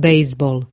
baseball.